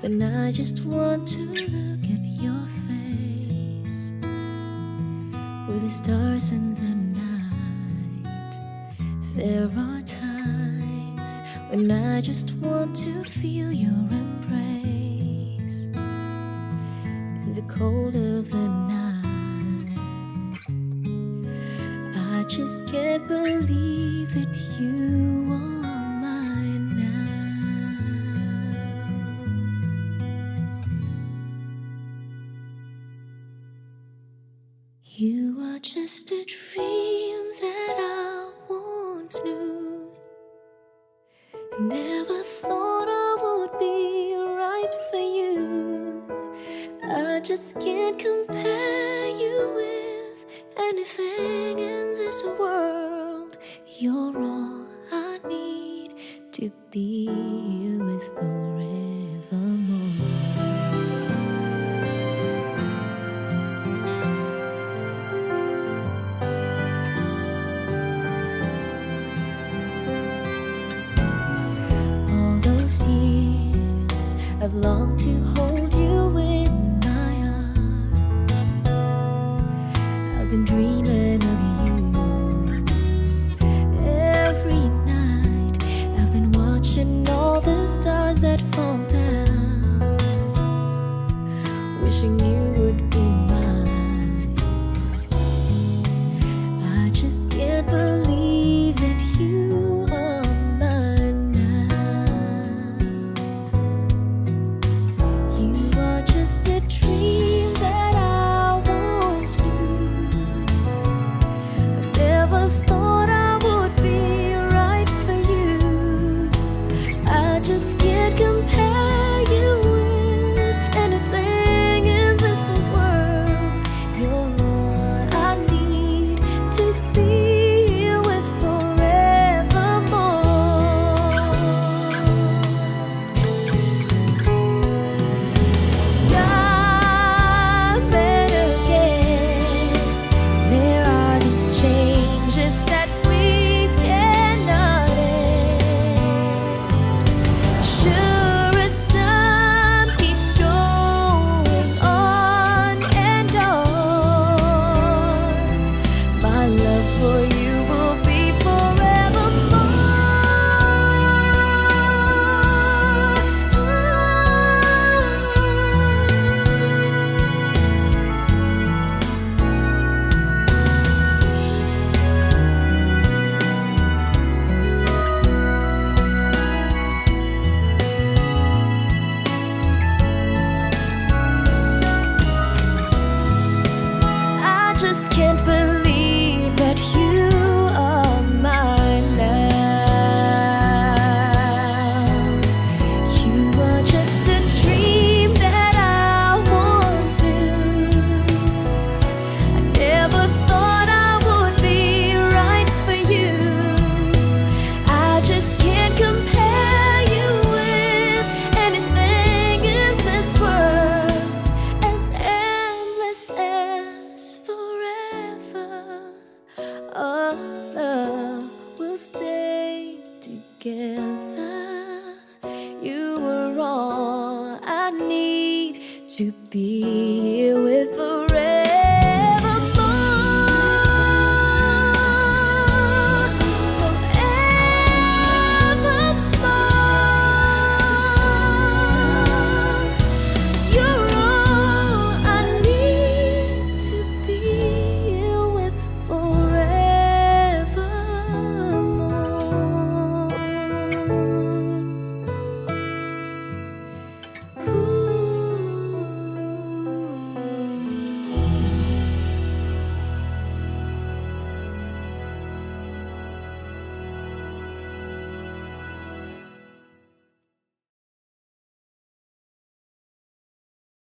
when I just want to look at your face with the stars in the night. There are times when I just want to feel your embrace in the cold of the night. I just can't believe that you are You are just a dream that I once knew. Never thought I would be right for you. I just can't compare you with anything in this world. You're all I need to be with forevermore. Those years I've longed to hold you in my arms. I've been dreaming of you every night. I've been watching all the stars that fall just stay together. You were all I need to be here with forever.